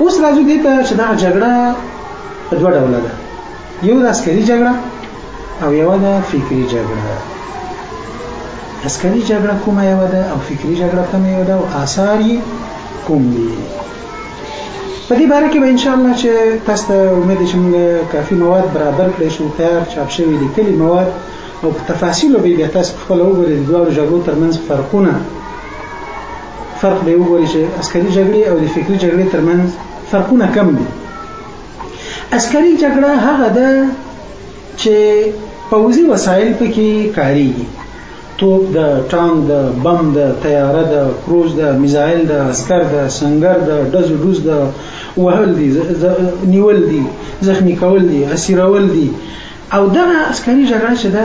اوس راځو دې ته چې دا جګړه په دوه ډوله ده یو د عسکري جګړه او یو د فکری جګړه عسکري جګړه کومه یو ده او فکری جګړه کومه یو ده او آثار یې کوم دي په دې باره کې به ان شاء الله چې تاسو ته امید چې موږ کافي مواد برابر کړی شو تیار چاپ شوی لیکلي مواد او په تفاصیل به بیا تاسو خپل وګورئ د دوه جګړو ترمنځ فرقونه فرق به وګوري چې عسکري جګړې او د فکري جګړې ترمنځ فرقونه کم دي عسکري جګړه هغه ده چې پوځي وسایل پکې کاریږي توپ د ټانک د بم د طیاره د کروز د میزایل د عسکر د سنگر د ډز ډوز د وهل دي نیول دي زخمی کول دي اسیرول دي او دغه عسکري جګړه چې ده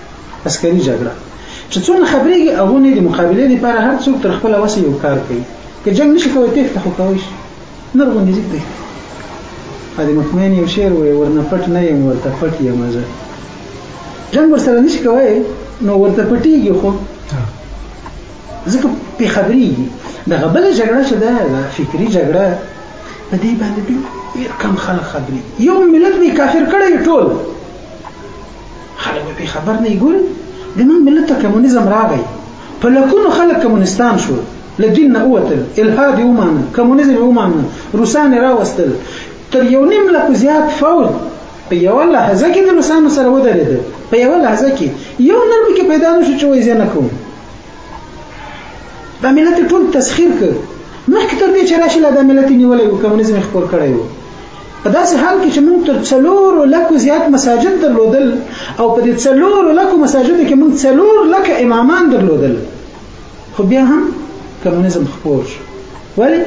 عسکري جګړه چې څونه خبرېږي هغه نه د مقابلې لپاره هر څوک تر خپل وسه یو کار کوي که جنگ نشي کوي تېښته خو کوي شي نه غوندې دي تېښته علي مطمئن یو شعر وایي ورنه پټ نه یم ورته پټ یم زه جنگ ورسره نشي کوي نو ورته پټېږي خو ځکه پې خبرېږي دغه بله جګړه چې ده دا فکري جګړه په دې باندې ډېر کم خلک خبرېږي یو ملت به کافر کړی ټول خلک به پې خبر نه ګوري زمونږ ملت ته کمونیزم راغی په لکونو خلک کمونستان شو له دین نه ووتل الحاد ومانه کمونیزم ومانه روسان یې راوستل تر یو نیم لکو زیات فوج په یوه لحظه کې د روسانو سره ودرېده په یوه لحظه کې یو نر پکې پیدا نه شو چې وایي زه نه کوم دا ملت ټول تسخیر کړ مخکې تر دې چې راشي لا دا ملت نیولی و کمونیزم یې خپور کړی و په داسې حال کې چې موږ تر څلورو لکو زیات مساجد درلودل او په دې څلورو لکو مساجدو کې موږ څلور لکه امامان درلودل خو بیا هم کمونیزم خپور شو ولې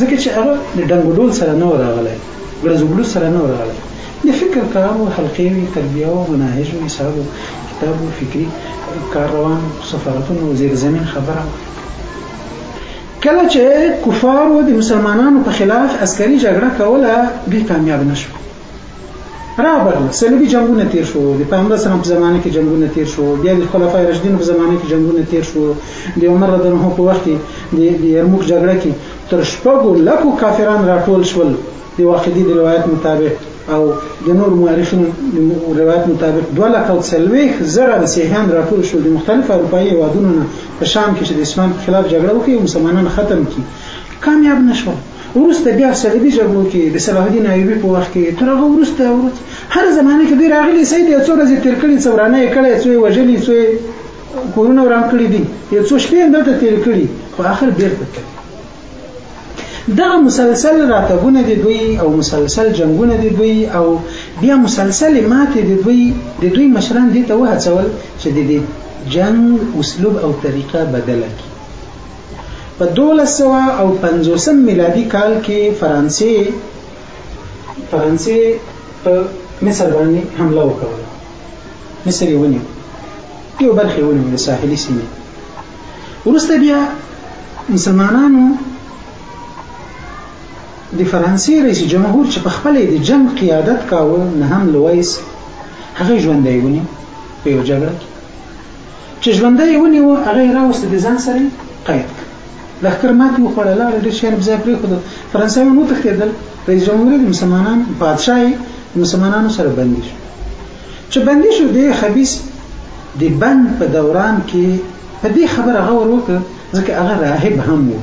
ځکه چې هغه د ډنګوډول سره نه راغلی ګړزوګلو سره نه راغلی د فکر کار او حلقې وي تربیه او مناهج او حساب کتاب او فکری کار روان سفارتونو زیر زمین خبره کله چې کفارو د مسلمانانو په خلاف عسکري جګړه کوله دوی کامیاب نه شو رابرل سلبي جنگونه تیر شو د پیغمبر سره په زمانه کې جنگونه تیر شو بیا د خلفای راشدین په زمانه کې جنگونه تیر شو د عمر رضی الله عنه په وخت کې د یرموک جګړه کې تر شپږو لکو کافران راټول شول د واقعي د روایت مطابق او د نور مؤرخینو روایت مطابق 2 لکه او 30 زره مسیحیان راټول شول د مختلفو اروپایي هیوادونو نه په شام کې چې د اسلام په خلاف جګړه وکړي او مسلمانان ختم کړي کامیاب نشو ورسته بیا صلیبي جګړو کې د صلاح الدین ایوبي په وخت کې تر هغه ورسته هر زمانه کې ډیر راغلي سید یو څو ورځې تیر کړي څو ورانه یې کړي څو یې وژلي څو یې کورونه وران کړي دي یو څو شپې هم دلته تیر کړي خو آخر بیرته کړي دغه مسلسل راتګونه د دوی او مسلسل جنگونه د دوی او بیا مسلسل ماته د دوی د دوی مشران دي ته وهڅول چې د دې جنگ اسلوب او طریقه بدله کړي په 1250 میلادي کال کې فرانسې فرانسې په مصر باندې حمله وکړه مصر یې ونیو یو برخه ونیو د ساحلي سیمې ورسته بیا مسلمانانو د فرانسې رئیس جمهور چې په خپل د جنگ قیادت کاوه نه هم لویس هغه ژوندې ونی په یو جګړه کې چې ژوندې ونی و هغه راوست د ځان سره قید لخر ماتي وخوړه لا د شهر بځای پرې خو فرانسوي نو تختیدل رئیس جمهور د مسلمانانو بادشاہي مسلمانانو سره بندي شو چې بندي شو دې خبيث د بند په دوران کې په دې خبره غور وکړ ځکه هغه راهب هم و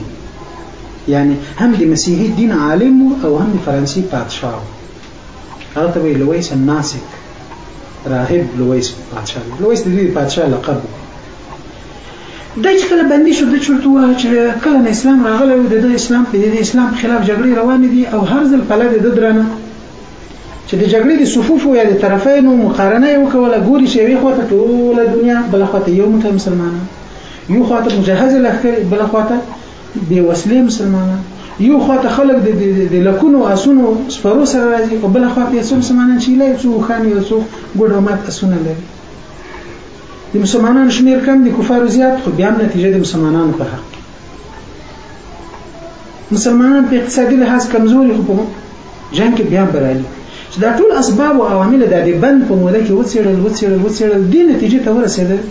یعنی هم د مسیحي دین عالم و او هم د فرانسې پادشاه و هغه ته ویل لویس الناسک راهب لویس پادشاه لویس د دوی پادشاه لقب و دا چې کله بندي شو د چورتو وه چې کله نه اسلام راغلی و د اسلام په اسلام خلاف جګړې روانې دي او هر ځل پله د درنه چې د جګړې د صفوفو یا د طرفینو مقارنه یې وکوله ګوري چې یوې خواته ټوله دنیا بله خواته یو موټی مسلمانان یو خواته مجهزه لښکرې بله خواته بې وسلې مسلمانان یو خواته خلک د لکونو اسونو سپرو سره راځي او بله خواته یې څو مسلمانان چې لای څو خان یو څو ګډو مات اسونه لري د مسلمانانو شمیر کم دي کفارو زیات خو بیا هم نتیجه د مسلمانانو په حق مسلمانان په اقتصادي لحاظ کمزوري خو په جنګ کې بیا برالي چې دا ټول اسباب او عوامل د دې بند په موده کې وڅېړل وڅېړل وڅېړل دې نتیجې ته ورسېدل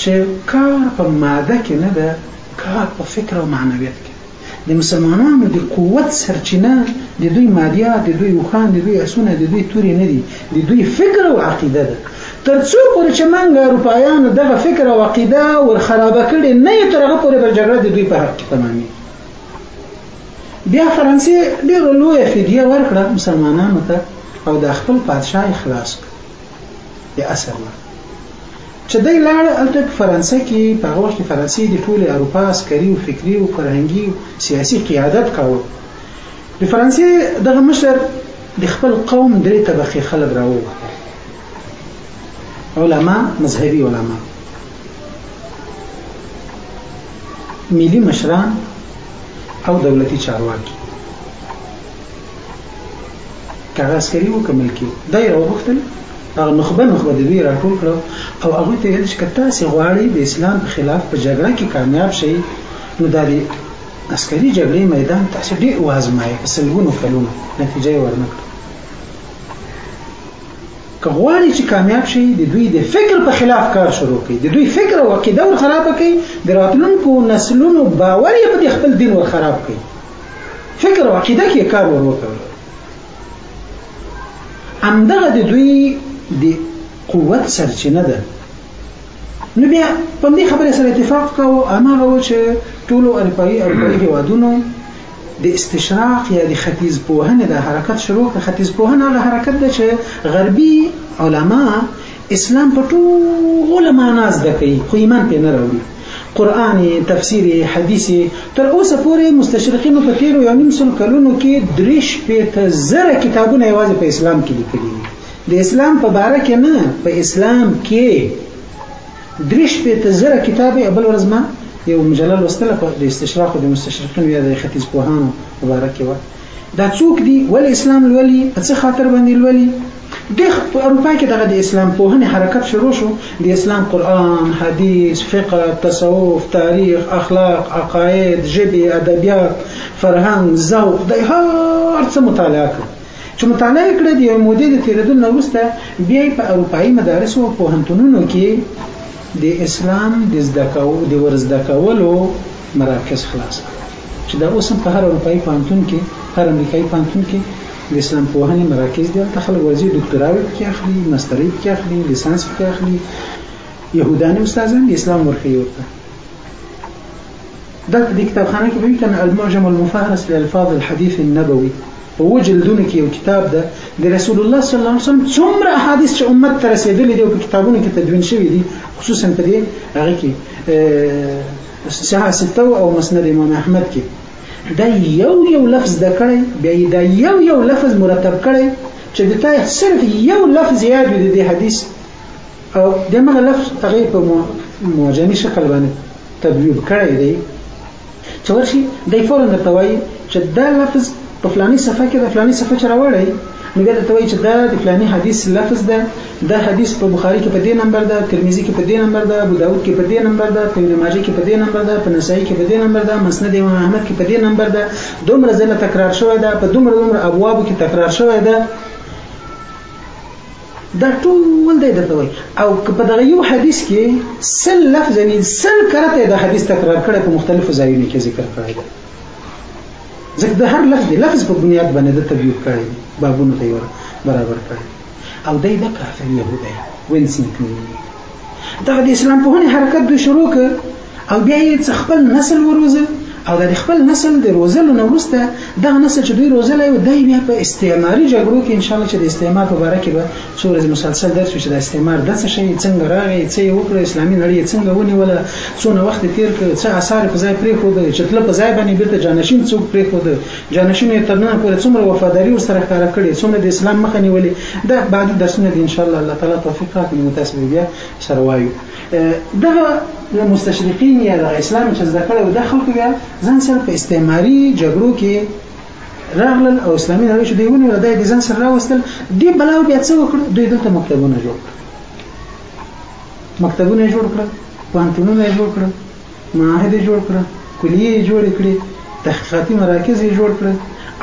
چې کار په ماده کې نه ده کار په فکر او معنویت کې د مسلمانانو د قوت سرچینه د دوی مادیات د دوی وخان د دوی اسونه د دوی توري نه دي د دوی فکر او عقیده ده تر څو پورې چې موږ اروپایانو دغه فکر او عقیده ور خرابه کړې نه یې تر هغه پورې به جګړه د دوی په حق کې تمامېږي بیا فرانسې ډېره لویه فدیه ورکړه مسلمانانو ته او د خپل پادشاه یې خلاص کړ د اثر نه چې دی لاړ هلته په فرانسه کې په هغه وخت کې فرانسې د ټولې اروپا عسکري او فکري او فرهنګي او سیاسي قیادت کاوه د فرانسې دغه مشر د خپل قوم درې طبقې خلک راووتل علما مذهبي علما ملي مشران او دولتي چارواکي که هغه عسکري وو که ملکي وو دا یې راوغوښتل هغه نخبه نخبه د دوی راټول کړو او هغه ته ویل چې که تاسو غواړئ د اسلام په خلاف په جګړه کې کامیاب شئ نو دا دی عسکري جګړې میدان تاسو ډېر وازمایئ په سلګونو کلونو نتیجه یې ورنکړه که غواړي چې کامیاب شي د دوی د فکر په خلاف کار شروع کړي د دوی فکر او عقیده ور خراب کړي د راتلونکو نسلونو باور یې په خپل دین ور خراب کړي فکر او عقیده کې کار ور وکړي همدغه د دوی د قوت سرچینه ده نو بیا په دې خبره سره اتفاق کاوه هغه و چې ټولو اروپایي اروپایي هیوادونو د استشراق یا د ختیځ پوهنې د حرکت شروع کړ ختیځ پوهنه هغه حرکت ده چې غربي علما اسلام په ټوله معنا زده کوي خو ایمان پې نه راوړي قرآن تفسیر حدیث تر اوسه پورې مستشرقینو په تیرو یو نیم سل کلونو کې درې شپېته زره کتابونه یوازې په اسلام کې لیکلي دي د اسلام په باره کې نه په اسلام کې درې شپېته زره کتاب یې بل ورځ ما یو مجله لوستله په د استشراقو د مستشرقینو یا د ختیځ پوهانو په باره کې وه دا څوک دي ولې اسلام لولي په څه خاطر باندې لولي د په اروپا کې دغه د اسلام پوهنې حرکت شروع شو د اسلام قران حدیث فقه تصوف تاریخ اخلاق عقاید ژبه ادبیات فرهنګ ذوق د هر څه مطالعه کړ چې مطالعه یې کړې د یوې مودې د تېرېدو نه وروسته بیا یې په اروپایي مدارسو او پوهنتونونو کې د اسلام د زده کولو د ورزده کولو مراکز خلاص کړل چې دا اوس هم په هر اروپایي پوهنتون کې هر امریکایي پوهنتون کې د اسلام پوهنې مراکز دي هلته خلک ورځي ډاکټراوې پکې اخلي ماسترۍ پکې اخلي لیسانس پکې اخلي یهوداني استادان د اسلام ورښیي ورته دا په دې کتابخانه کې به وي کنه المعجم المفهرس لالفاظ الحديث النبوي په و جلدونو کې یو کتاب ده د رسول الله صلی الله علیه وسلم څومره احادیث چې امت ته رسېدلي دي او په کتابونو کې تدوین شوي دي خصوصا په دې هغه کې ساعه سته او مسند امام احمد کې دا یو یو لفظ د کړی بیا دا یو یو لفظ مرتب کړی چې د تا صرف یو لفظ یاد وي د حدیث او دمغه لفظ هغه په موجنی شکل باندې تبویب کړی دی چې ورشي دی فورا درته وایي چې دا لفظ په فلاني صفحه کې د فلاني صفحه چې راوړی نو بیا درته وایي چې دا د فلاني حدیث لفظ ده دا حدیث په بخاری کې په دې نمبر ده ترمذی کې په دې نمبر ده ابو داود کې په دې نمبر ده په ابن ماجه کې په دې نمبر ده په نسائی کې په دې نمبر ده مسند امام احمد کې په دې نمبر ده دومره ځله تکرار شوی ده په دومره دومره ابواب کې تکرار شوی ده دا ټول دی درته وای او په دغه یو حدیث کې سل لفظ یعنی سل کرته د حدیث تکرار کړي په مختلفو ځایونو کې ذکر کړی دی ځکه د هر لفظ د لفظ په بنیاد باندې د تبیو کړی بابونو ته یو برابر کړی او دای د کافر یهودی وینسنګ دا د اسلام په هني حرکت د شروع ک او بیا یې څه خپل نسل وروزل او د خپل نسل د روزلو نه وروسته دا نسل چې دوی روزل یو دای بیا په استعماري جګړو کې ان شاء الله چې د استعمار په اړه کې به څو ورځې مسلسل درس چې د استعمار د څه شي څنګه راغی څه یو کړ اسلامي نړۍ څنګه ونیول څو نو وخت تیر کړ څه آثار په ځای پرې خو د چتل په ځای باندې بیرته جانشین څوک پرې خو د جانشین یې ترنه پر څومره وفاداری ور سره کار کړی څومره د اسلام مخه نیولې دا بعد درسونه ان شاء الله الله تعالی توفیق راکړي متاسفه بیا سره وایو دغه له مستشرقین یا د اسلام چې زده کړو د خلکو بیا ځان سره په استعماري جګړو کې راغلل او اسلامي نړۍ شو دیونه د دې ځان سره راوستل دی بلاو بیا څه وکړ دوی دلته مکتبونه جوړ کړ مکتبونه جوړ کړ پانتونونه جوړ کړ معاهده جوړ کړ کلیه جوړ کړې تحقیقاتي مراکز جوړ کړ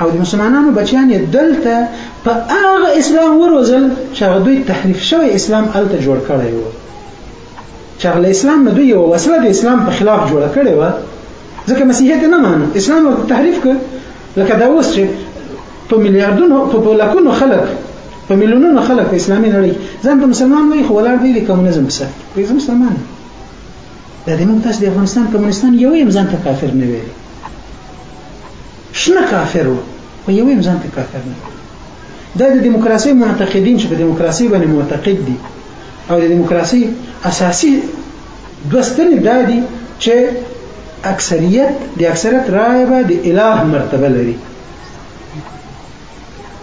او د مسلمانانو بچیان یې دلته په هغه اسلام وروزل چې هغه دوی تحریف شوی اسلام الته جوړ کړی وو چې هغه اسلام نه دوی یو وسله د اسلام په خلاف جوړه کړې و ځکه مسیحیت نه مانه اسلام ورته تحریف کړ لکه دا اوس چې په میلیارډونو په لکونو خلک په میلیونونو خلک په اسلامي نړۍ ځان ته مسلمان وایي خو ولاړ دی د کمونیزم په سر وایي زه مسلمان دا د موږ تاسو د افغانستان کمونستان یو یم ځان ته کافر نه ویل شنه کافر و خو یو یم ځان ته کافر نه دا د دیموکراسۍ معتقدین چې په دیموکراسۍ باندې معتقد دي او د دیموکراسي اساسي دوه ستنې دا دي چې اکثریت د اکثریت رایه به د اله مرتبه لري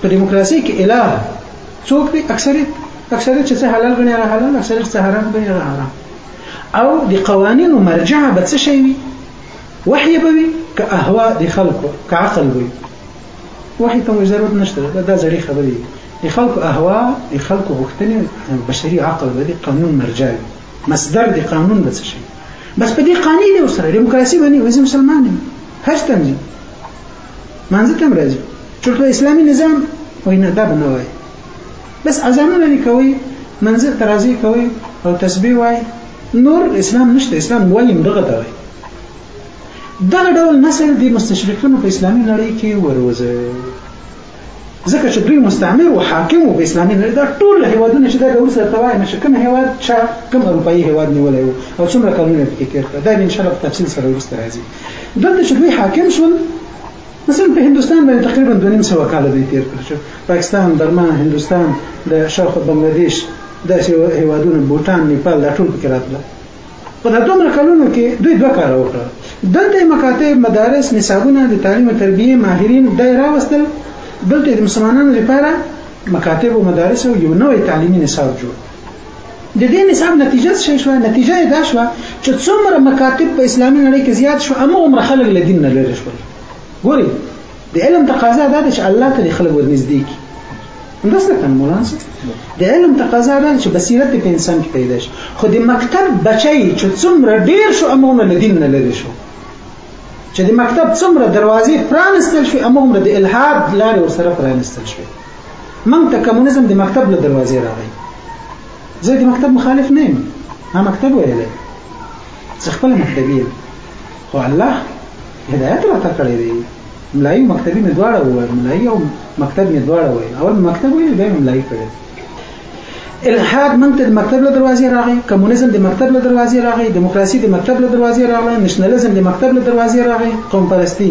په دیموکراسي کې اله څوک دی اکثریت اکثریت چې څه حلال غني را حلال اکثریت څه حرام غني را حرام او د قوانینو مرجع به څه شي وي وحي به وي که اهوا د خلکو که عقل وي وحي ته مو ضرورت نشته دا دا زړې خبرې دي د خلکو اهوا د خلکو غوښتنې بشري عقل به د قانون مرجع وي مصدر د قانون به څه شي بس په دې قانون دی ورسره دیموکراسي باندې وزي مسلمان دي هر تم دي منځ تم راځي چورته اسلامي نظام وای نه دا نه وای بس اذانونه نه کوي منځ ترازی کوي او تسبیح وای نور اسلام نشته اسلام وای دغه ته وای دغه ډول نسل د مستشرقینو په اسلامي نړۍ کې وروزه ځکه چې دوی مستعمر او حاکم او اسلامي نړۍ دا ټول هیوادونه چې دا ډول سره توای نشه کوم هیواد چې کوم اروپאי هیواد نیولای وو او څومره کلونه پکې تیر کړ دا ان شاء الله په تفصیل سره ورسته راځي دلته چې دوی حاکم شول مثلا په هندستان باندې تقریبا 200 کال دوی تیر کړ چې پاکستان برما هندستان د شاوخوا بنگلاديش داسې هیوادونه بوتان نیپال دا ټول پکې راتله په دا دومره کلونو کې دوی دوه کاره وکړه دلته مکاتب مدارس نصابونه د تعلیم او تربیه ماهرین دای راوستل دلته د مسلمانانو لپاره مکاتب او مدارس او یو نوې تعلیمي نصاب جوړ د دې نصاب نتیجه څه شو نتیجه یې دا شو چې څومره مکاتب په اسلامي نړۍ کې زیات شو اما عمر خلک له دین نه لري شو ګوري د علم تقاضا دا ده چې الله ته خلک ورنږدې کی بس ده کنه مولانا صاحب د علم تقاضا ده چې بصیرت په انسان کې پیدا شي خو د مکتب بچي چې څومره ډیر شو امونه له دین نه لري شو چې د مکتب څومره دروازې پرانستل شي امونه د الحاد لارې ورسره پرانستل شي من ته کمونیزم د مکتب له دروازې راغی زه د مکتب مخالف نه یم ما مکتب ویلی زه خپل مکتبي یم خو الله هدایت راته کړی دی ملای مکتبی می دواړه وویل ملای او مکتب می دواړه وویل اول مکتب ویل بیا ملای کړی الحاد من ته د مکتب له دروازې راغی کمونیزم د مکتب له دروازې راغی دیموکراسي د مکتب له دروازې راغله نشنلیزم د مکتب له دروازې راغی قوم پرستی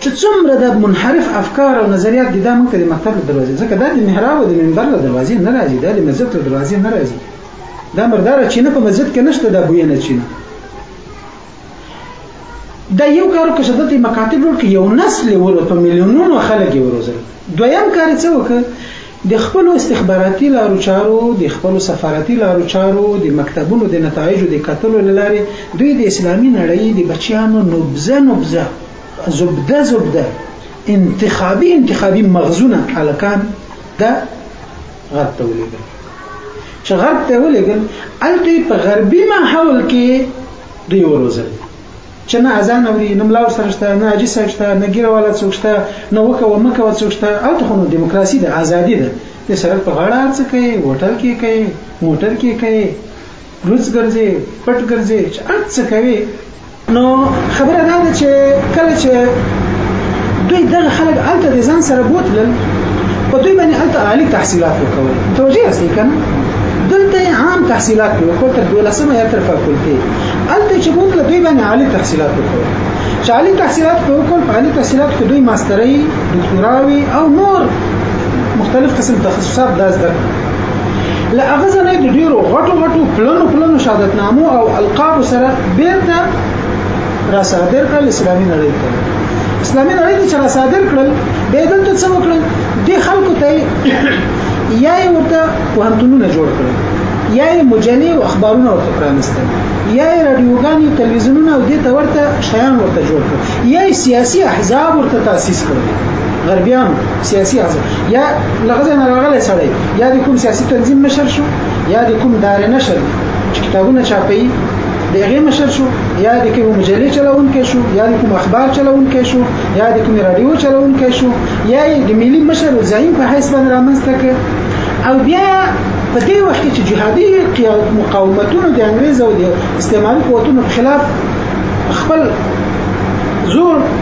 چې څومره د منحرف افکار او نظریات د دامن ته د مکتب له دروازې ځکه دا د محراب او د منبر له دروازې نه راځي دا د مسجد له دروازې نه راځي دا مردار چې نه په مسجد کې نشته دا بوی نه چینه دا یو کارو که شدت مکاتب جوړ کړي یو نسل ورو په میلیونونو خلک یې وروزل دویم کار څه وکړ د خپل استخباراتي لارو چارو د خپل سفارتي لارو چارو د مکتبونو د نتایجو د کتلو لارې دوی د اسلامي نړۍ د بچیانو نبزه نبزه زبده زبده انتخابي انتخابي مغزونه الکان دا غرب ته ولېږل چې غرب ته ولېږل الته په غربي ماحول کې دوی وروزل چې نه اذان اوري نه ملاو سره شته نه اجي سره شته نه ګیره والا څوک شته نه وکه و مکه و څوک شته او ته نو دیموکراسي ده ازادي ده د سرک په غاړه هر څه کوي هوټل کې کوي موټر کې کوي لوڅ ګرځي پټ ګرځي چې هر څه کوي نو خبره دا ده چې کله چې دوی دغه خلک الته د ځان سره بوتلل په دوی باندې الته عالی تحصیلات وکول توجیه اصلي کنه دلته عام تحصیلات وکړ تر 12مه یا تر فاکولټي الته چې بوتل دوی باندې عالی تحصیلات وکول چې عالی تحصیلات په وکول په عالی تحصیلات کې دوی ماسترۍ دکتوراوي او نور مختلف قسم تخصصات داز ده له هغه ځنه د ډیرو غټو غټو پلنو پلنو شهادتنامو او القاب سره بیرته را صادر کړل اسلامي نړۍ ته اسلامي نړۍ ته را صادر کړل به دلته څه وکړل د خلکو ته یا یې ورته وهنتونونه جوړ کړل یا یې مجلې او اخبارونه ورته پرانستل یا یې رادیوګانې او تلویزیونونه او دې ته ورته شیان ورته جوړ کړل یا یې سیاسي احزاب ورته تاسیس کړل غربیانو سیاسي حزب یا لغزه نه راغلی سړی یا د کوم سیاسي تنظیم مشر شو یا د کوم دار نشر چې کتابونه چاپي د هغې مشر شو یا د کوم مجلې چلوونکی شو یا د کوم اخبار چلوونکی شو یا د کوم رادیو چلوونکی شو یا د ملي مشر او زعیم په حیث باندې رامنځته کړ او بیا په دې وخت کې چې جهادي مقاومتونه د انګريز او د استعماري قوتونو خلاف خپل زور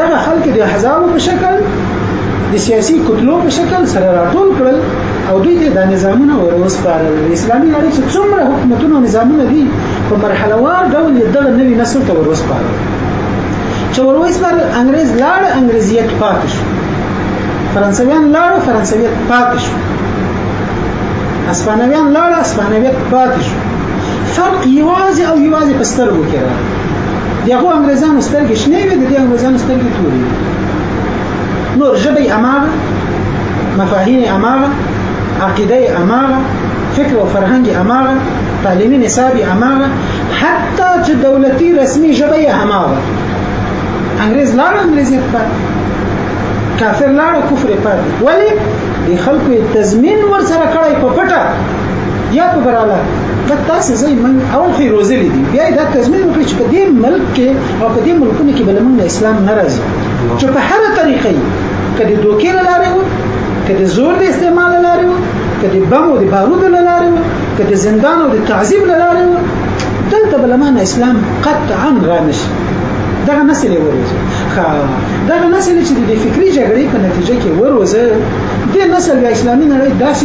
دغه خلک د احزاب په شکل د سیاسي کتلو په شکل سره راټول کړل او دوی ته د نظامونه وروسپارل اسلامي نړۍ چې څومره حکومتونه او نظامونه دي په مرحله وار ډول یې دغه نوي نسل ته وروسپارل چې وروسپارل انګريز لاړ انګريزیت پاتې شو فرانسویان لاړ فرانسویت پاتې شو اسپانویان لاړ اسپانویت پاتې شو فرق یوازې او یوازې په سترګو کې راغی دغه انګريزانو سترګې شنې وي د دې انګريزانو سترګې تورې وي نور ژبه اماغه مفاهیم اماغه عقیده اماغه فکر او فرهنګ اماغه تعلیمي نصاب اماغه حتی چې دولتي رسمي ژبه یې اماغه انګريز لاړ انګريزي خبر کافر لاړ کفر پاتې ولی د خلکو تضمین ور سره کړی په پټه یا په براله دا تاسو زه من اول خو روزلې دي بیا دا تضمین وکړي چې په دې ملک کې او په دې ملکونو کې بل موږ اسلام ناراضي چې په هر طریقې کله دوکې لاره وو کله زور د استعمال لاره وو کله بم او د بارود لاره وو کله زندان او د تعذيب لاره وو دلته بل موږ اسلام قطعا رانش دغه نسل وروزه خا دغه نسل چې د فکری جګړې په نتیجه کې وروزه د نسل د اسلامي نړۍ داسې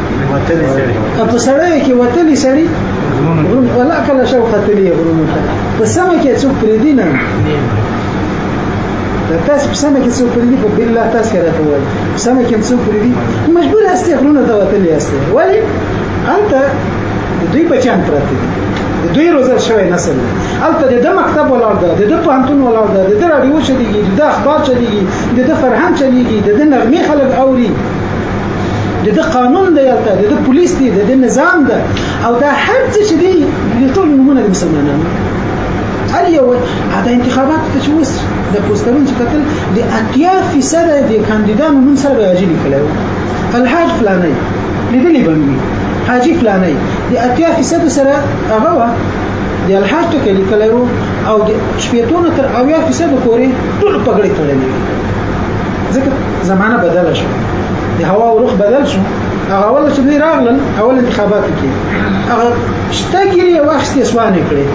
وتلی سړی په سړی کې وتلی سړی غرون ولا کله شو قتلی غرون ته په سمه کې څوک پرې دی نه تاسو په سمه کې څوک پرې دی په بالله تاسو راته وایي سمه کې څوک پرې دی مجبور هستی غرون ته وتلی هستی ولی انت دوی بچان پراته دي د دوی روزل شوی نسل البته د د مکتب ولاړ ده د د پوهنتون ولاړ ده د د راډیو چلیږي د اخبار چلیږي د د فرهنګ چلیږي د د نغمې خلک اوري د د قانون دی هلته د د پولیس دی د د نظام ده او دا هر څه چې دی د ټول نمونه د مسلمانانو هر یو دا انتخابات ته چې اوس د پوسټرونو چې کتل د اتیا فیصد د کاندیدانو نوم سره به راجلي کړی و الحاج فلانی لیدلی به مې حاجي فلانی د اتیا فیصد سره هغه وه د الحاج ټکی لیکلی و او د شپېتو نه تر اویا فیصدو پورې ټول پګړې تړلې ځکه زمانه بدله شو د هوا او رخ بدل شو هغه اول چې دوی راغلل اول انتخابات کې هغه شته ګیري واخستې سوانه کړې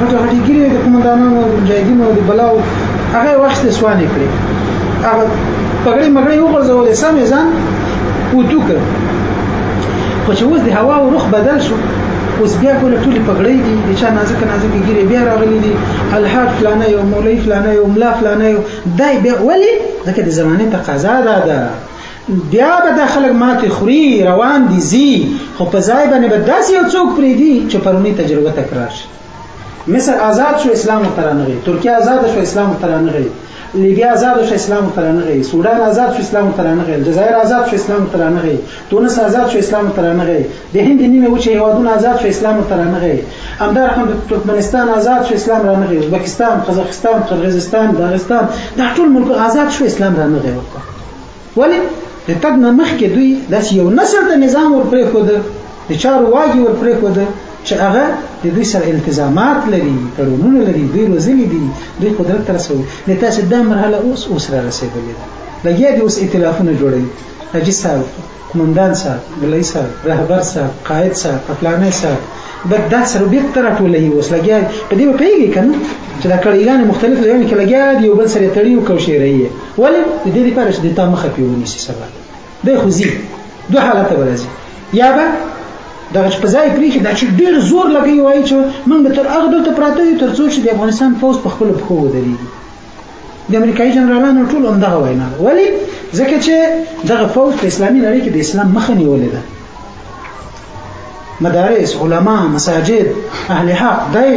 هغه هټي ګیري د قومندانانو مجاهدینو د بلاو هغه واخستې سوانه کړې هغه پګړې مګړې وګرځولې سمې ځان پوتو کړ خو چې اوس د هوا او رخ بدل شو اوس بیا کوله ټول پګړې دي چې نازک نازک ګیري بیا راغلي دي الحاق فلانه یو مولای فلانه یو ملا فلانه یو دای بیا ولی ځکه د زمانه تقاضا ده ده بیا به د خلک ماتې خوري روان دي زی خو په ځای باندې به داسې یو څوک پرې دي چې پرونی تجربه تکرار شي مصر آزاد شو اسلام ترانغي ترکیه آزاد شو اسلام ترانغي لیبیا آزاد شو اسلام ترانغي سودان آزاد شو اسلام ترانغي الجزائر آزاد شو اسلام ترانغي تونس آزاد شو اسلام ته رانغی د هند نیمه وچه هیوادونه آزاد شو اسلام ته رانغی همدا رقم د ترکمنستان آزاد شو اسلام رانغی ازبکستان قزاقستان قرغیزستان داغستان دا ټول ملک آزاد شو اسلام رانغی ورته ولی د تګ نه مخکې دوی داس یو نسل ته نظام ورپرې خود د چارو واګي ورپرې خود چې هغه د دوی سره التزامات لري تړونونه لري دوی روزلي دي دوی قدرت ترسوي د تاسو د مرحله اوس اوس را رسیدلې ده لګیا دي اوس ائتلافونه جوړوي حاجی صاحب قومندان صاحب ګلای صاحب رهبر صاحب قائد صاحب پلانې صاحب بد دا سره به تر ټولې اوس لګیا په دې پیږي کنه چې دا کړيګان مختلف ځایونه کې لګیا دی یو بل سره تړي او کوشي رہی ولی د دې لپاره چې د تا مخه پیونی سي سبا د خوځي دوه حالت برازي یا به دا چې په ځای پرې کې دا چې ډیر زور لګي وایي چې موږ تر هغه دلته پراته یو تر څو چې د افغانستان فوج په خپل پخو ودرېږي د امریکایي جنرالانو ټول هم دغه وینا ده ولی ځکه چې دغه فوج په اسلامي نړۍ کې د اسلام مخه نیولې ده مدارس علما مساجد اهل حق دای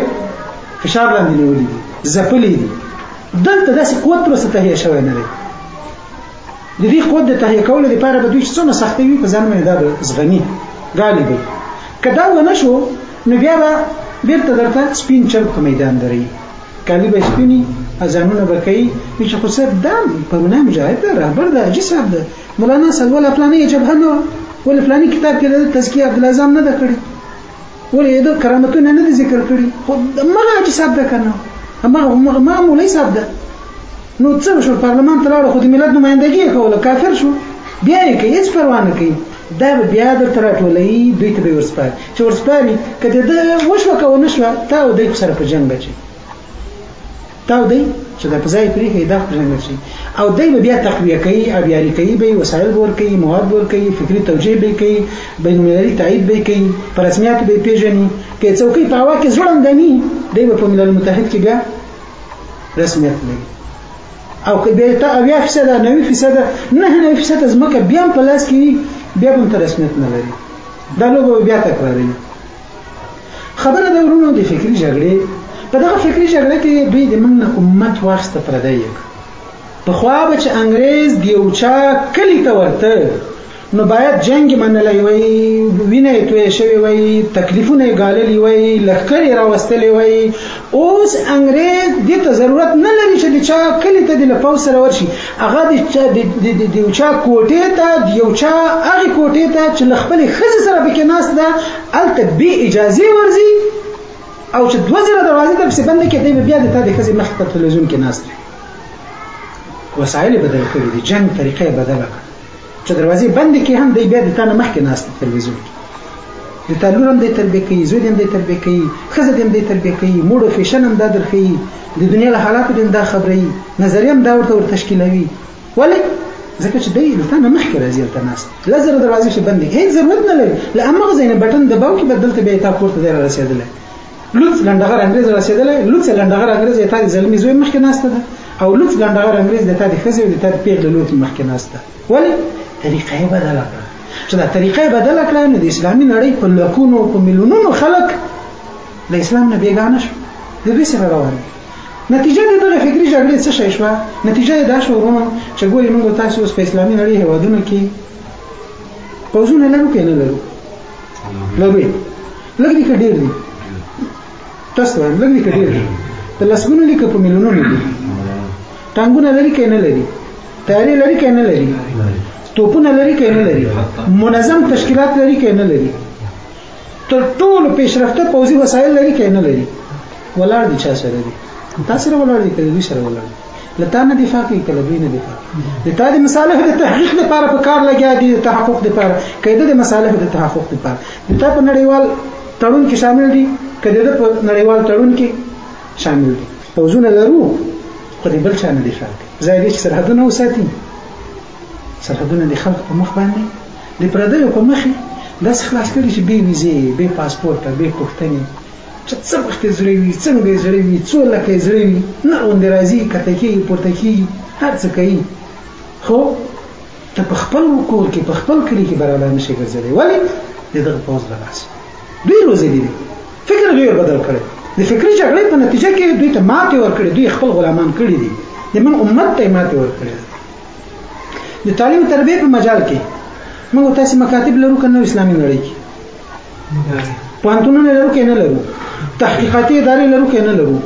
فشار لاندې نیولې دي ځپلې دي دلته داسې قوت پر څه تهیه شوی نه دی د دې قوت د تهیه کولو لپاره به دوی څونه سختې وي په ځان باندې دا زغمي غالي دی کدا ونه شو نو بیا به بیرته درته سپین چل په میدان دري کالی به سپینی اذانونه به کوي چې خو صاحب دا په منا مجاهد ده رهبر ده جی صاحب ده مولانا صاحب ولا پلانې جبهه نه ولا پلانې کتاب کې د تزکیه عبد العزام نه ده کړی ولا د کرامتونه نه ذکر کړی خو مغه جی صاحب ده کنه ما ما مولای صاحب ده نو څه شو پارلمان ته لاړو خو د ملت نمائندګي کوله کافر شو بیا یې کې هیڅ پروا نه کوي دا بیا د ترټولې دوی ته به ورسپاري چې ورسپاري که د ده وشوه که ونه شوه تا او دی سره په جنګ اچي تا او دی چې دا په ځای پرېږدي دا په جنګ اچي او دی به بیا تقویه کوي او بیاري کوي به وسایل به ورکوي مواد به ورکوي فکري توجیه به کوي بینالمللي تایید به کوي په رسمیاتو به یې پېژني که څوکۍ په هوا کې ځوړند وي دی به په ملل متحد کې بیا رسمیت لري او که بیا ته اویا فیصده نوي فیصده نه نوي فیصده ځمکه بیا هم په لاس کې وي بیا به هم ته رسمیت نه لري دا لوبه بیا تکراروي خبره د ورونو د فکری جګړې په دغه فکری جګړه کې دوی د موږ نه امت واخسته پردی یک په خوا به چې انګريز دی او چا کلی ته ورته نو باید جنگ منلای وای وینه توې شوی وای تکلیفونه غاللی وای لخر راوستلی وای اوس انګريز دې ته ضرورت نه لري چې د چا کلی ته د لپاو سره ورشي هغه د چا د د د د یو چا کوټې ته د یو چا هغه کوټې ته چې له خپلې ښځې سره پکې ناست ده هلته بې اجازې ورځي او چې دوه زره دروازې ته پسې بنده کېدی نو بیا د تا د ښځې مخ په تلویزیون کې ناست وي وسایل یې بدل کړي دي جنګ طریقه یې بدله کړه چې دروازې بندې کې هم دی بیا د تانه مخکې ناست تلویزیون کې د تعلیم هم د تربیه کوي زوی هم د تربیه کوي خزه هم د تربیه کوي موډ او فیشن هم دا درخي د دنیا له حالاتو هم دا خبري نظریه هم دا ورته ور تشکیلوي ولی ځکه چې دی لته نه مخکې راځي لته ناس لزر دروازې شي بندې هیڅ ضرورت نه لري لامغه زینه بټن دباو کې بدلته به تا کوړه ته رسیدلی لوڅ لنډغر انګريز رسیدلې لوڅ لنډغر انګريز ته د زلمی زوی مخکې ناشته ده او لوڅ لنډغر انګريز د ته د خزې د ته د پیغله لوت مخکې ناشته ولی طریقه یې بدله کړه چې دا طریقه بدله کړه نو د اسلامي نړۍ په لکونو په میلیونونو خلک د اسلام نه بیګانه شو د دې سره روان دي نتیجه د دغه فکری جګړې څه شي شو نتیجه دا شو ورونه چې ګوري موږ تاسو اوس په اسلامي نړۍ هوادونو کې پوزونه لرو کې نه لرو لرو لږ دي کډیر دي تاسو وایم لږ دي کډیر دي د لسګونو لیکه په میلیونونو دي ټانګونه لري کې نه لري تیارې لري کې نه لري توپونه لري کې نه لري منظم تشکیلات لري کې نه لري تر ټولو پیشرفته پوځي وسایل لري کې نه لري ولاړ دي چا سره دي تاسو سره ولاړ دي کړي سره ولاړ دي له تا نه دفاع کوي که له دوی نه دفاع کوي د تا د مصالحو د تحقیق لپاره په کار لګیا دي د تحقق لپاره که د مصالحو د تحقق لپاره د تا په نړیوال تړون کې شامل دي که د په نړیوال تړون کې شامل دي پوځونه لرو خو د بل چا نه دفاع کوي ځای دې چې سرحدونه وساتي سرحدونه د خلکو په مخ باندې د پردیو په مخې داسې خلاص کړي چې بې ویزې بې پاسپورته بې پوښتنې چې څه پکې زړه وي څنګه یې زړه وي څو لکه یې زړه وي نه غوندې راځي کته کېږي پورته کېږي هر څه کوي خو ته په خپل کور کې په خپل کلي کې برابر نه شي ګرځېدلی ولې د دغه پوځ له لاسه دوی روزېدلي دي فکر دوی بدل کړی د فکري جګړې په نتیجه کې دوی ته ماتې ورکړې دوی خپل غلامان کړي دي د من امت ته ماتې ورکړې د تعلیم تربیه په مجال کې موږ تاسو مکاتب لرو کنه اسلامي نړۍ کې پوهنتونونه لرو کې نه لرو تحقیقاتي ادارې لرو کې نه لرو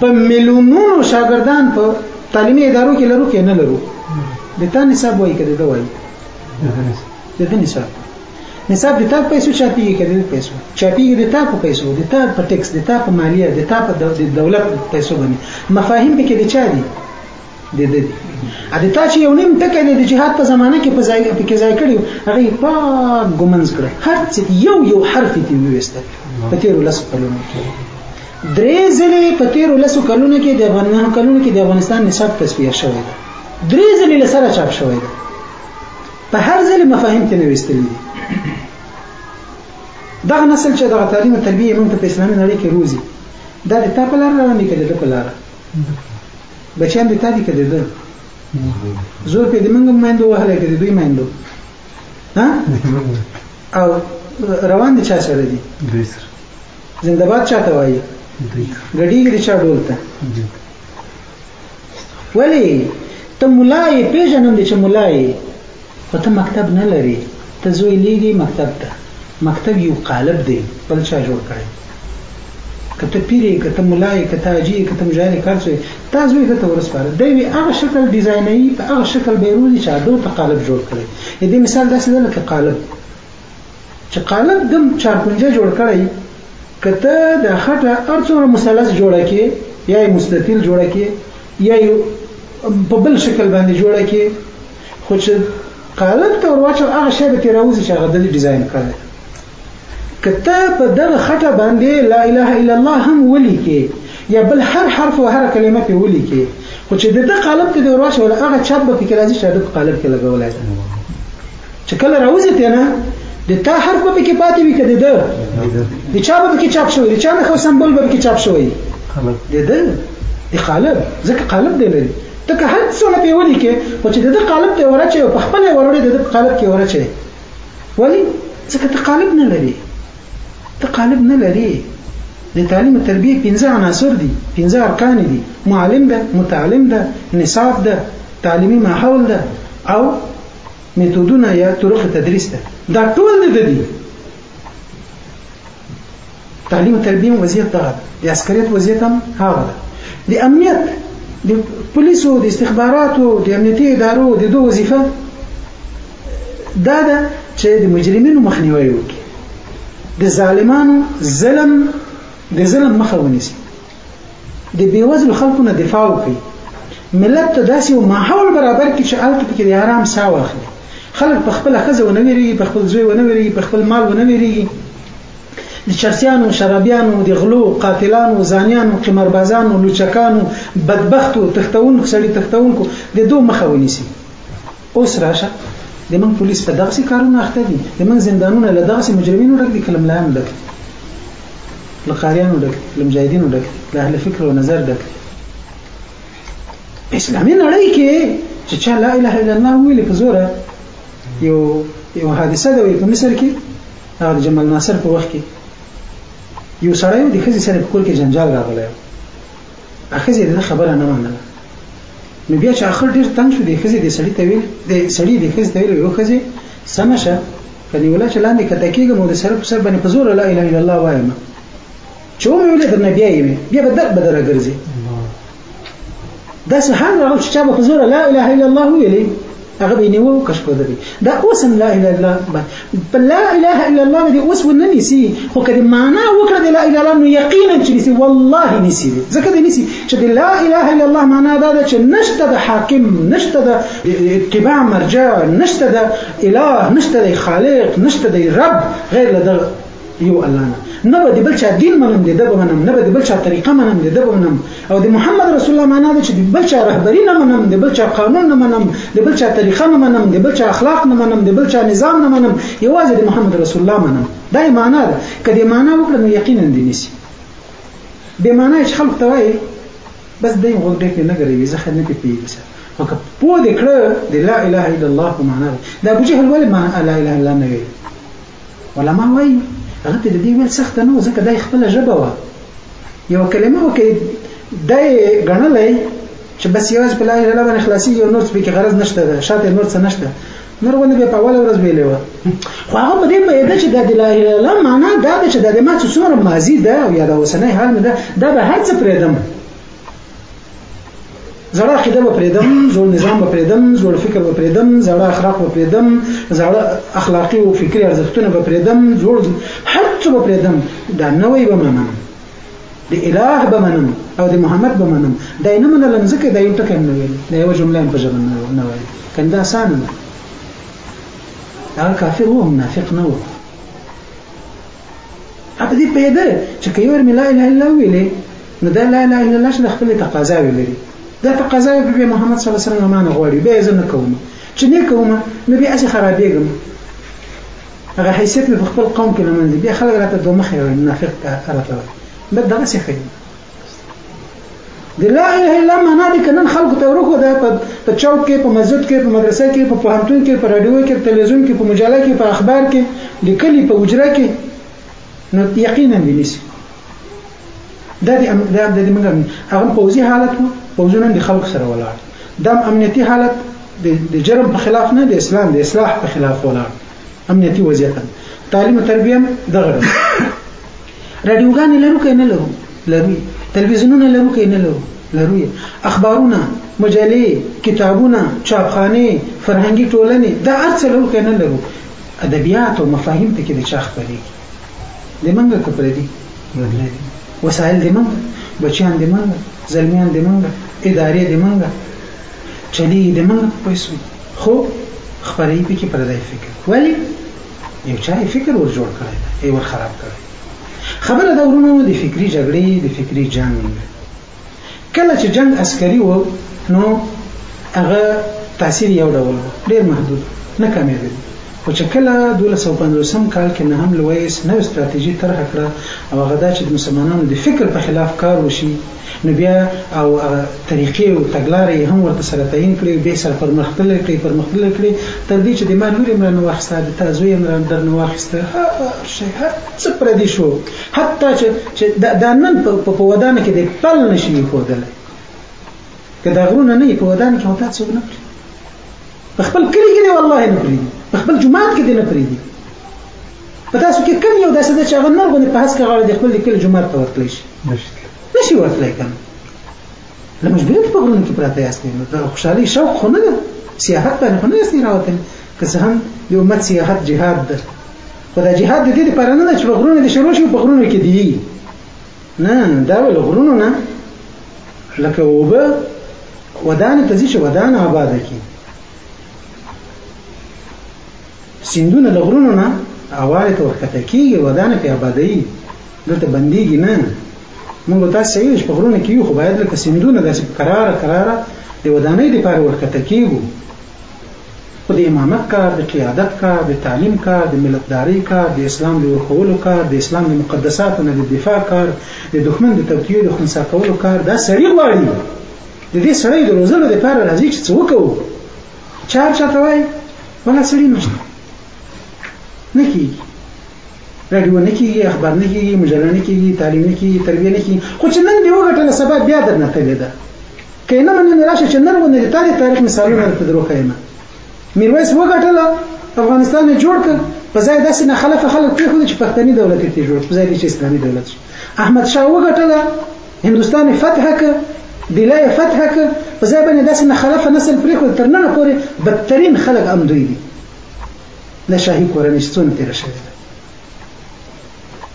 په میلیونونو شاګردان په تعلیمي ادارو کې لرو کې نه لرو د تا نصاب وایي کړي دا وایي د دې نصاب نصاب د تا پیسو چاپی کړي د پیسو چاپی د تا په پیسو د تا په ټیکس د تا په مالیه د تا په دولت پیسو باندې مفاهیم به کې د چا دي د دې دي ا دې تا چې یو نیم ټکی د جهاد په زمانه کې په ځای کې ځای کړی هغه په ګمنز کړ هر څه یو یو حرف دی وېسته په تیر لس کلونو کې درې ځلې په تیر لس کلونو کې د افغانستان کلونو کې د افغانستان نصاب تصفیه شوی دی درې ځلې له سره چاپ شوی دی په هر ځل مفاهیم ته نوېستل دي دا نسل چې دا تعلیم او تربیه موږ ته په اسلامي نړۍ کې روزي دا د تا په لار روان دي کله د په لار بچیان د تا دي که د ده زور که د موږ میندو وهلی که د دوی میندو او روان دي چا سره دي دوی سره زنده باد چا ته وایي ګډېږي د چا ډول ته ولې ته ملا یې پېژنم دی چې ملا یې خو ته مکتب نه لرې، ته زوی لېږې مکتب ته، مکتب يو قالب دی بل چا جوړ کړی، که ته پير يې، که ته ملا يې، که ته حاجي يې، که ته مجاهد يې، که هر څه يې، تا زوی ده ته ورسپاره، دی به هغه شکل ډيزاينوي، په هغه شکل به يې روزي چې هغه ورته قالب جوړ کړی، د دې مثال داسې ده لکه قالب چې قالب دم چارکونجه جوړ کړی، که ته د خټه هر څومره مثلث جوړه کې یا یې مستطیل جوړه کې یا یې په بل شکل باندې جوړه کې خو چې قالب ته ورواچو هغه شی به ترې راوځي چې هغه د ډیزاین کړی که ته په دغه خټه باندې لا اله الا الله هم ولیکې یا بل هر حرف او هر کلمه په ولیکې خو چې د قالب ته ورواچو هغه چاپ به پکې راځي چې د قالب کې لګولای چې کله راوځي ته نه د تا حرف به پکې پاتې وي کده ده د چا به پکې چاپ شوی د چا نه خو سمبول به پکې چاپ شوی د ده د قالب ځکه قالب دی لري ته که هر څونه په ولي کې او چې د قالب ته ورچې او په خپل ورړې د قالب کې ورچې ولی ځکه ته قالب نه لري ته قالب نه لري د تعلیم او تربیه پنځه عناصر دي پنځه ارکان دي معلم ده متعلم ده نصاب ده تعلیمي ماحول ده او میتودونه یا طرق تدریس ده دا ټول د دې تعلیم و تربیه وضعیت دغه د عسکریت وضعیت هم هغه ده د امنیت د پولیسو د استخباراتو د امنیتي ادارو د دوه وظیفه دا ده چې د مجرمینو مخنیوي وکړي د ظالمانو ظلم د ظلم مخه ونیسي د بیوزل خلکو نه دفاع وکړي ملت ته داسې یو ماحول برابر کړي چې هلته پکې د آرام ساه واخلي خلک په خپله ښځه ونه ویرېږي په خپل زوی ونه ویرېږي په خپل مال ونه ویرېږي د چرسیانو شرابیانو د غلو قاتلانو زانیانو قمربازانو لوچکانو بدبختو تختونکو سړي تختونکو د دوه مخه ونیسي اوس راشه د من پولیس په دغسې کارونو اخته دي د من زندانونه له دغسې مجرمینو ډک دي که له ملایانو ډک دي له قاریانو ډک دي له مجاهدینو ډک دي له اهل فکر او نظر ډک دي په اسلامي نړۍ کې چې چا لا اله الا الله ویلې په زوره یو یو حادثه ده په مصر کې هغه جمال ناصر په وخت کې یو سړی د ښځې سره په کور کې جنجال راغلی اخر یې د خبره نه منله نو بیا چې اخر ډیر تنګ شو د خزې د سړی ته ویل د سړی د خزې ته ویل یو خزې سم شه کني ولا چې لاندې کته کېږم نو د سر په سر باندې په زور لا اله الا الله وایم چې و مې ویل درنه بیا یې بیا بدل بدل ګرځي دا سهار راغل چې چا په زور لا اله الا الله ویلې هغه به نیو کشف کړی دی دا اوس لا اله الا الله په لا اله الا الله دی اوس ونه نیسی خو کله معنا وکړه د لا اله الا الله نو یقینا چې نیسی والله نیسی ځکه دی نیسی چې د لا اله الا الله معنا دا ده چې نشته د حاکم نشته د اتباع مرجع نشته د اله نشته د خالق نشته د رب غیر له یو الله نه نه به د بل چا دین منم د دبه منم نه به د بل چا طریقه منم د دبه منم او د محمد رسول الله معنا ده چې د بل چا رهبری نه منم د بل چا قانون نه منم د بل چا طریقه نه منم د بل چا اخلاق نه منم د بل چا نظام نه منم یوازې د محمد رسول الله منم دا یې معنا ده که دې معنا وکړه نو یقینا دې نیسي بې معنا چې خلک ته وایي بس دې غوږ ډېر نه ګرځي زه خه نه پیږي او که پوه دې کړه د لا اله الا الله په معنا ده د ابو جهل ولې معنا لا اله الا الله نه ویل علما وایي هغه ته د دې ویل سخته نه و ځکه دا یې خپله ژبه وه یوه کلمه وه که دا یې ګڼلی چې بس یوازې په لا اله الا باندې خلاصېږي او نور څه پکې غرض نشته ده شاته نور څه نشته نور ولې به په اوله ورځ ویلې وه خو هغه په دې پوهېده چې دا د لا اله الا معنا دا ده چې دا د ما څه څومره ماضي ده او یا د اوسنۍ حال مې ده دا به هر څه پرېږدم زړه عقیده به پرېدم زړه نظام به پرېدم زړه فکر به پرېدم زړه اخلاق به پرېدم زړه اخلاقي او فکري ارزښتونه به پرېدم زړه هر څه به پرېدم دا نوې به منم د اله به منم او د محمد به منم دا نه منلم ځکه دا یو ټکی نه ویل دا یو جمله په ژبه نه وایي کنه دا اسانه ده هغه کافر و منافق نه و اته دې پیدا چې که یو لا اله الا الله ویلې نو دا لا اله الا الله چې خپل تقاضا ویلې دا تقاضا به محمد صلی الله علیه وسلم معنا غواړي به زه نه کوم چې نه کوم نو بیا اسی خرابېږم هغه حیثیت مې په خپل قوم کې لمنځه بیا خلک راته دوه مخې منافق راته بد دغه څه خیر د لا اله الا معنا دې کنن خلکو ته ورکو ده په چوک کې په مسجد کې په مدرسه کې په پوهنتون کې په رادیو کې په تلویزیون کې په مجله کې په اخبار کې لیکلي په اجره کې نو یقینا دې نسی دا دې دا دې موږ هغه پوزي حالت وو پوزونه د خلکو سره ولاړ دا امنیتي حالت د جرم په خلاف نه د اسلام د اصلاح په خلاف ولاړ امنیتي وضعیت تعلیم او تربیه دغه رادیوګانې لرو که نه لرو لرو تلویزیونونه لرو که نه لرو لرو اخبارونه مجلې کتابونه چاپخانې فرهنګي ټولنې دا هر څه لرو که نه لرو ادبیات او مفاهیم پکې د چا خپرېږي د منګه که پردي وسایل د منګه بچیان د منګه زلمیان د منګه ادارې د منګه چلی د منګه پیسو خو خپرې پکې پردی فکر ولی یو چا یې فکر ور جوړ کړی دی یې ور خراب کړی خبره ده ورونو د فکري جګړې د فکري جنګ کله چې جنګ عسکري و نو هغه تاثیر یو ډول و ډېر محدود نه کمېده خو چې کله 1250 کال کې نه هم لویس نو ستراتیژي طرح کړه او هغه دا چې د مسلمانانو د فکر په خلاف کار وشي نو بیا او هغه طریقې او تګلارې یې هم ورته سره تعین کړې او بیا یې سره پرمخ تللی کړې، پرمخ تللی کړې، تر دې چې د ما لور یې هم رانه واخیسته، د تا زوی یې هم را درنه واخیسته، هر شی، هر څه پردي شو، حتی چې چې دا, دا نن په, په, په ودانه کې د پل نه شي ایښودلی، که دا غرونه نه وي په ودانه کې خو تا څوک نه پرېږدي، په خپل کلي کې دې والله نه پرېږدي، په خپل جومات کې دې نه پرېږدي. په تاسو کې کوم یو داسې ده چې هغه نور باندې په هڅه غاړه د خپل لیکل جمعه ته ورتلی شي نشي ورتلی کنه له مجبوریت په غرونو کې پراته یاست نو دا خوشحالي شوق خو نه ده سیاحت باندې خو نه یاست راوتل که څه هم د امت سیاحت جهاد ده خو دا جهاد د دې لپاره نه ده چې په غرونو دې شروع شي په غرونو کې دی نه دا ول غرونو نه لکه وبه ودان ته ځي چې ودان آباد کی سیندونه له غرونو نه اوارې ته ورکته کېږي ودانه پې آبادوي دلته بندېږي نه موږ تاسو یې چې په غرونو کې یو خو باید لکه سیندونه داسې قراره قراره د ودانۍ لپاره ورکته کېږو خو د امامت کار د قیادت کار د تعلیم کار د ملتدارۍ کار د اسلام د ورکولو کار د اسلام د مقدساتو نه د دفاع کار د دښمن د توطیو د خنثا کولو کار دا سړی غواړي د دې سړی د روزلو لپاره راځي چې څه وکړو چار چاته وای ولا سړی نشته نه کیږي راډیو نه کیږي اخبار نه کیږي مجله نه کیږي تعلیم نه کیږي تربیه نه کیږي خو چې نن دی وګټله سبا بیا درنه تللی ده که نه منې نه راشه چې نن ونه د تاریخ تاریخ مثالونه درته درو ښیم میرویس وګټله افغانستان یې جوړ کړ په ځای داسې نه خلف خلک پرېښودل چې پښتني دولت یې جوړ په ځای چې اسلامي دولت شي احمد شاه وګټله هندوستان فتح ک دلای فتح ک په ځای باندې داسې نه خلفه نسل پرې خو تر نن پورې بدترین خلک هم دوی دي د شاهي کورنۍ ستون تیر شوی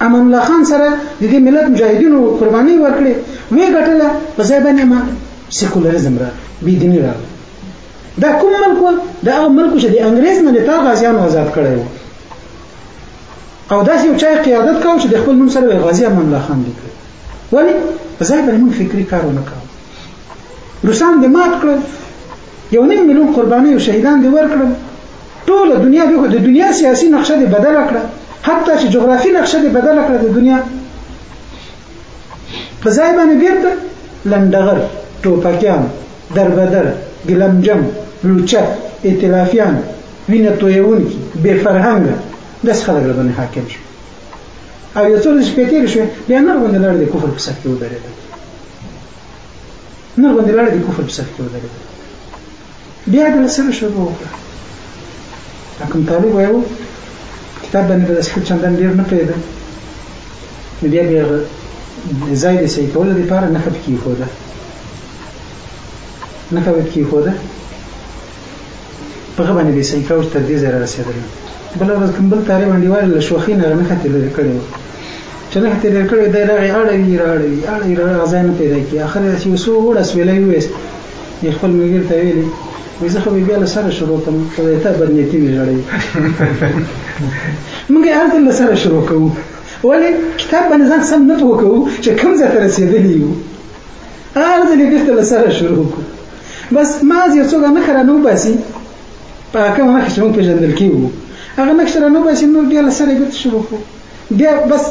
امان الله خان سره د دې ملت مجاهدینو قرباني ورکړي وی ګټله په ځای باندې ما سیکولریزم را بی دینی را دا کوم ملک دا هغه ملک چې د انګريز نه لتا غازیان آزاد کړي وو او داسې یو چا قیادت کاوه چې د خپل نوم سره غازی امان الله خان لیکل ولی په ځای باندې موږ فکری کار ونه کړو روسان دې مات کړل یو نیم میلیون قرباني او شهیدان دې ورکړل ټول دنیا به د دنیا سیاسي نقشه دې بدل کړه حتی چې جغرافي نقشه دې بدل کړه د دنیا په ځای باندې بیرته لندغر ټوپکیان دربدر ګلمجم لوچک ائتلافیان وینه تویونکي بې فرهنګه داس خلک له باندې حاکم شو او یو څو شپې تیر شو بیا نور باندې لړ دي کفر په سر کې ودرېد نور باندې لړ دي کفر په سر کې ودرېد بیا د سره شروع وکړه کوم طالب وایو کتاب باندې د سکول چندان ډیر نه پیدا نو بیا بیا ځای د صحیح کولو لپاره نه خپ کیږي نه خپ کیږي هغه باندې د صحیح کوچ تر دې ځای را رسېدلی بله ورځ کوم بل طالب انډیوال له شوخۍ نه رانه ختې لرې کړی و چې نه ختې لرې کړی دی راغی اړوي راړوي اړوي راړوي ځای نه پیدا کړي اخر یې چې یو څو وړه سویله یې وویست یې خپل ملګري ته ویلي وایي زه خو به بیا له سره شروع کړم خو د تا بدنیتي مې ژړوي موږ یې هلته له سره شروع کوو ولې کتاب باندې ځان سم نه پوه کوو چې کوم ځای ته رسېدلي یو هر ځلې بیرته له سره شروع کړو بس ماز یو څوګه نه خره نو باسي په کوم نه چې موږ پیژندل کیو هغه نه خره نو باسي نو بیا له سره بیرته شروع کړو بیا بس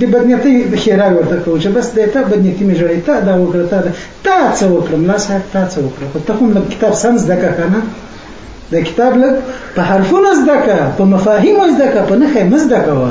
د بدنیتۍ خیرا ورته کوو چې بس د ته بدنیتي مې جوړې ته دا وکړه ته دا تا څه وکړم لا صاحب تا څه وکړه ته هم لږ کتاب سم زده کړه کنه د کتاب لږ په حرفونو زده کړه په مفاهیمو زده کړه په نخې مزده کړه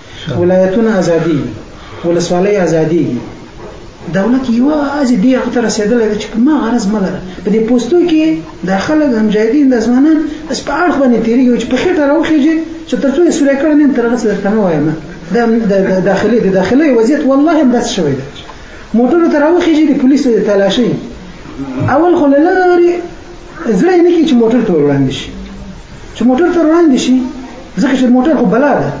ولایتونه ازادي ولسوالۍ ازادي دولت یو ازي دی هغه تر رسیدلې چې ما غرض مله په دې پوسټو کې داخله د مجاهدین د ځوانان اس په اړه باندې تیری یو چې په خټه راوخیږي چې ترڅو یې سورې کړه نیم تر رسیدل تنه وایم د داخلي د داخلي وضعیت والله هم داس شوی دی موټر ته راوخیږي د پولیسو د تلاشي اول خو لاري زړه نه کی چې موټر ته وړاندې شي چې موټر تر وړاندې شي ځکه چې موټر خو بلا ده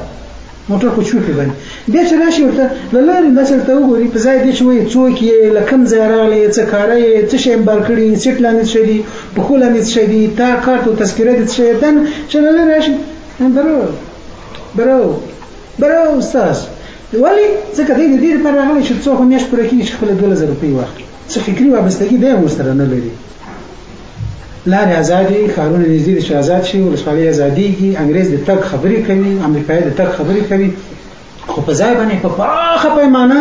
موټر خو چوپې باندې بیا چې راشي ورته له لارې داسې ورته وګوري په ځای دې چې وایي څوک یې له کوم ځای راغلی یې څه کاره یې څه شی امبار کړي سیټ لاندې څه دي پښو لاندې څه دي تا کارت او تذکره دې څه شی دن چې له لارې راشي برو برو برو استاد ولې ځکه دی د دې لپاره راغلی چې څو خو میاشت پوره کېږي چې خپله دوه زره روپۍ واخلي څه فکري وابستګي دی هم ورسره نه لري لارې ازادي ښارونه نږدې دي چې ازاد شي ولسوالۍ ازادېږي انګرېز د تګ خبرې کوي امریکایي د تګ خبرې کوي خو په ځای باندې په پراخه پیمانه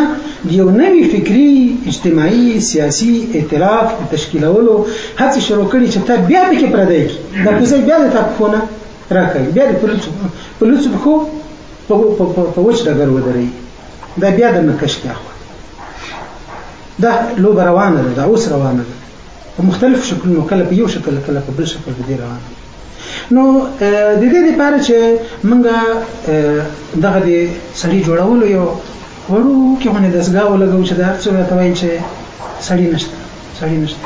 د یو نوي فکري اجتماعي سیاسي ائتلاف د تشکیلولو هڅې شروع کړي چې تا بیا پکې پردی کړي دا کوزه بیا د تا پښو نه راکړي بیا د په لوڅو پښو په وچ ډګر ودرېږي دا بیا درنه کش کړي دا لوبه روانه ده دا اوس روانه ده په مختلف شکلونو کله په یو شکل کله په بل شکل باندې روانه ده نو د دې لپاره چې موږ دغه د سړی جوړولو یو ورو کې باندې دسګاو لګو چې دا څه راته وایي چې سړی نشته سړی نشته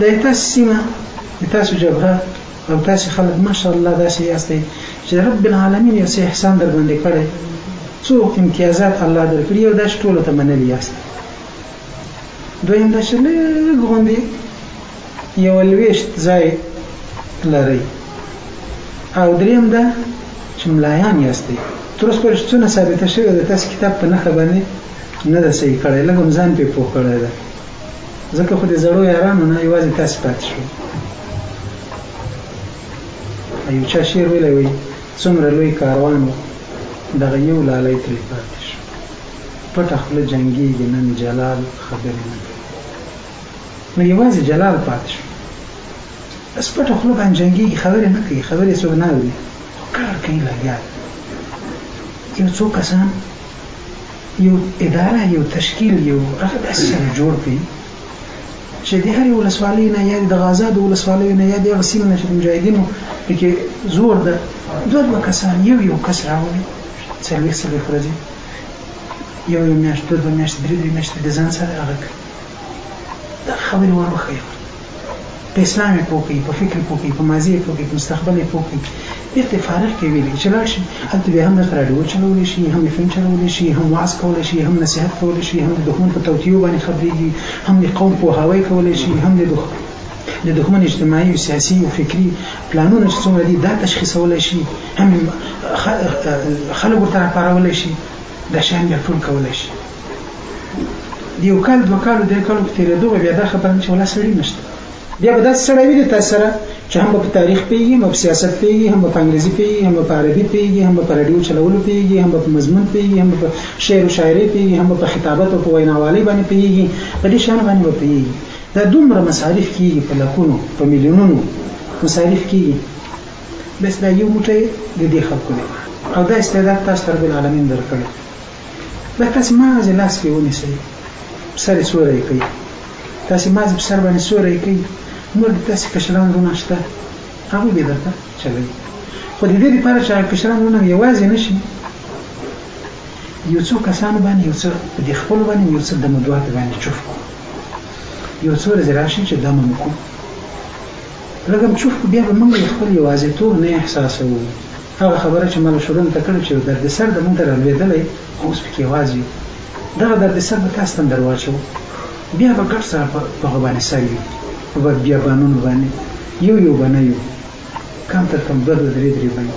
د تاسو سیمه د تاسو جبهه او تاسې خلک ماشاءالله داسې یاستئ چې رب العالمین یو څه احسان در باندې کړی څو امتیازات الله درکړي او دا چې ټولو ته منلي یاست دویم دا چې لږ غوندې یو لویشت ځای لرئ او دریم دا چې ملایان یاست تر اوسه پورې څونه ثابته شوې ده تاسو کتاب په نښه باندې نه ده صحیح کړی لږ هم ځان پې پوه کړی ده ځکه خو د زړو یارانو نه یوازې تاسو پاتې شو یو چا شعر ویلی وي څومره لوی کاروان و دغه یو لالی ترې پاتې شو پټه خوله جنګېږي نن جلال خبرې نه کوي نو یوازې جلال پاتې شو بس پټه خوله باندې جنګېږي خبرې نه کوي خبرې څوک نه اوري خو کار کوي لګیا یو څو کسان یو اداره یو تشکیل یو هغه داسې سره جوړ کړي چې د هرې ولسوالۍ نه یا د غزا د ولسوالۍ نه یا د هغه سیمې نه چې د مجاهدینو پکې زور ده دوه دوه کسان یو یو کس راولي څلوېښت څلوېښت ورځې یو یو میاشت دوه دوه میاشتې درې درې میاشتې د ځان سره هغه کوي دا خبرې ور وښیي په اسلام یې پوه کړي، په فکر یې پوه کړي، په ماضي یې پوه کړي، په مستقبل یې پوه کړي، بېرته فارغ کړي، ویې لېږي چې لاړ شي. هلته بیا هم درته راډیو وچلولی شي، هم اېف اېم چلولی شي، هم وعظ کولی شي، هم نصیحت کولی شي، هم د دښمن په توطیو باندې خبرېږي، هم د قوم پوهاوی کولی شي، هم د د دښمن اجتماعي او سیاسي او فکري پلانونه چې څومره دي دا تشخیصولی شي، هم خلک ورته راپارولی شي، دا شیان بیا ټول کولی شي. یو کال دوه کالو درې کالو په تېرېدو به بیا دا خبره نه چې ولا سړی نشته بیا به داسې سړی وي د تا سره چې هم به په تاریخ پوهېږي هم به په سیاست پوهېږي هم به په انګریزي پوهېږي هم به په عربي پوهېږي هم به په راډیو چلولو پوهېږي هم به په مضمون پوهېږي هم به په شعر و شاعرۍ پوهېږي هم به په خطابت او په ویناوالۍ باندې پوهېږي په دې شیانو باندې به پوهېږي دا دومره مصارف کېږي په لکونو په میلیونونو مصارف کېږي بس دا یو موټی د دې خلکو دی او دا استعداد تاسو ته رب العالمین درکړی دا تاسو ما زه لاس کې ونیسئ په سر یې سوری کوي تاسو ما زه په سر باندې سوری کوي نور د تاسو کشران رونه شته هغوی به یې درته چلوي خو د دې لپاره چې هغه کشران رونه یوازې نه شي یو څو کسانو باندې یو څه په دې خپلو باندې یو څه د مدواتو باندې چوف کړو یو څو ورځې راشي چې دمه مو کړو لږم چوف بیا به موږ خپل یوازېتوب نه احساسوو هغه خبره چې ما له شروع نه ته کړې چې یو دردسر د مونږ رالوېدلی او اوس پکې یوازې یو دغه دردسر به تاسو ته در واچوو بیا به ګډ سره په هغه باندې سر یو په بیا بانونو باندې یو یو به نه یو کم تر کم دوه دوه درې درې به یو